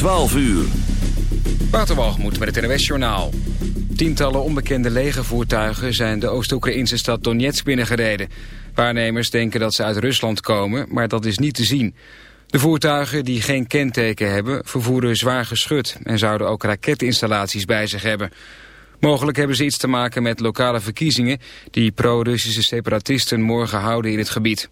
12 uur. Waterwalgemoed met het NWS-journaal. Tientallen onbekende legervoertuigen zijn de Oost-Oekraïnse stad Donetsk binnengereden. Waarnemers denken dat ze uit Rusland komen, maar dat is niet te zien. De voertuigen die geen kenteken hebben vervoeren zwaar geschut... en zouden ook raketinstallaties bij zich hebben. Mogelijk hebben ze iets te maken met lokale verkiezingen... die pro-Russische separatisten morgen houden in het gebied.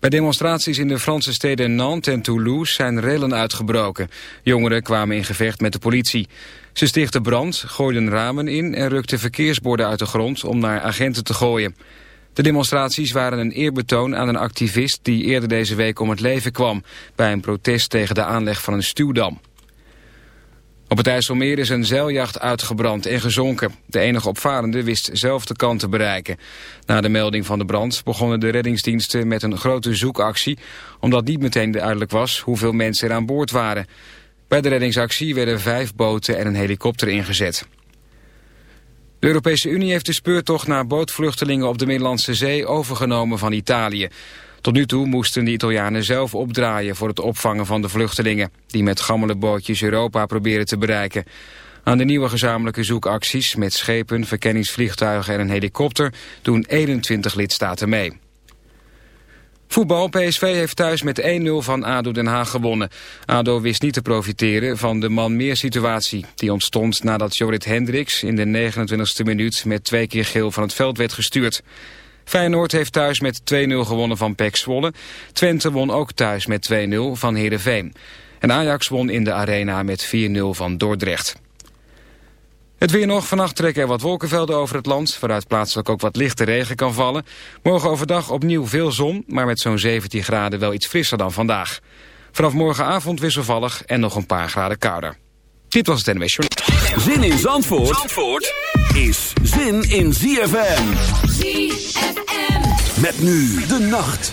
Bij demonstraties in de Franse steden Nantes en Toulouse zijn rellen uitgebroken. Jongeren kwamen in gevecht met de politie. Ze stichtten brand, gooiden ramen in en rukten verkeersborden uit de grond om naar agenten te gooien. De demonstraties waren een eerbetoon aan een activist die eerder deze week om het leven kwam... bij een protest tegen de aanleg van een stuwdam. Op het IJsselmeer is een zeiljacht uitgebrand en gezonken. De enige opvarende wist zelf de kant te bereiken. Na de melding van de brand begonnen de reddingsdiensten met een grote zoekactie... omdat niet meteen duidelijk was hoeveel mensen er aan boord waren. Bij de reddingsactie werden vijf boten en een helikopter ingezet. De Europese Unie heeft de speurtocht naar bootvluchtelingen op de Middellandse Zee overgenomen van Italië. Tot nu toe moesten de Italianen zelf opdraaien voor het opvangen van de vluchtelingen... die met gammele bootjes Europa proberen te bereiken. Aan de nieuwe gezamenlijke zoekacties met schepen, verkenningsvliegtuigen en een helikopter... doen 21 lidstaten mee. Voetbal, PSV heeft thuis met 1-0 van ADO Den Haag gewonnen. ADO wist niet te profiteren van de man-meer situatie. Die ontstond nadat Jorrit Hendricks in de 29e minuut... met twee keer geel van het veld werd gestuurd. Feyenoord heeft thuis met 2-0 gewonnen van PEC Zwolle. Twente won ook thuis met 2-0 van Heerenveen. En Ajax won in de arena met 4-0 van Dordrecht. Het weer nog. Vannacht trekken er wat wolkenvelden over het land... waaruit plaatselijk ook wat lichte regen kan vallen. Morgen overdag opnieuw veel zon... maar met zo'n 17 graden wel iets frisser dan vandaag. Vanaf morgenavond wisselvallig en nog een paar graden kouder. Dit was het NWS Zin in Zandvoort, Zandvoort is zin in ZFM. Met nu de nacht.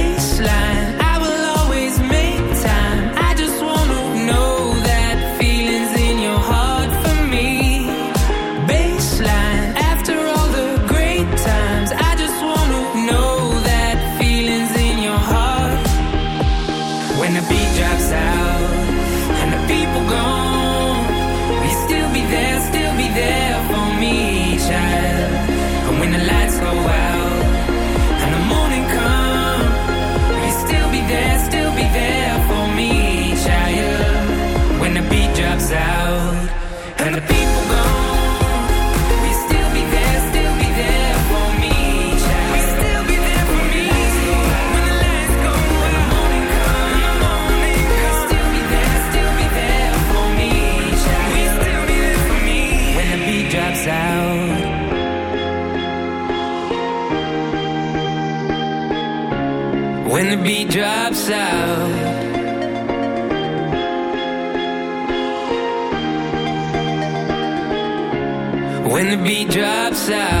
inside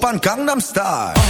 Pan Gangnam Style.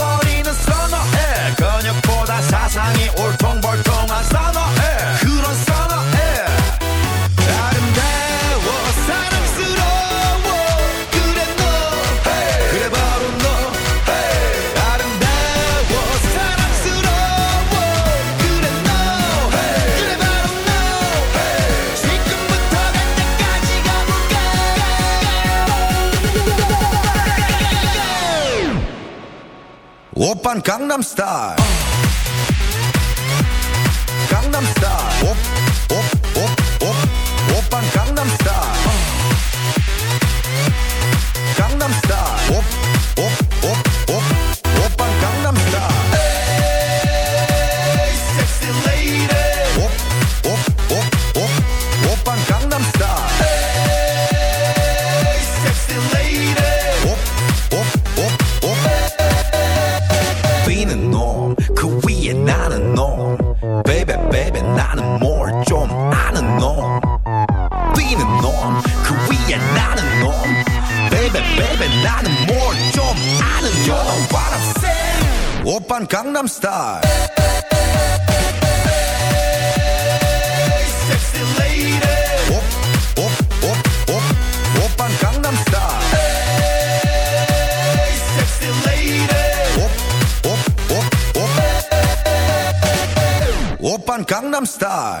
Gangnam Style. Star.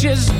Just.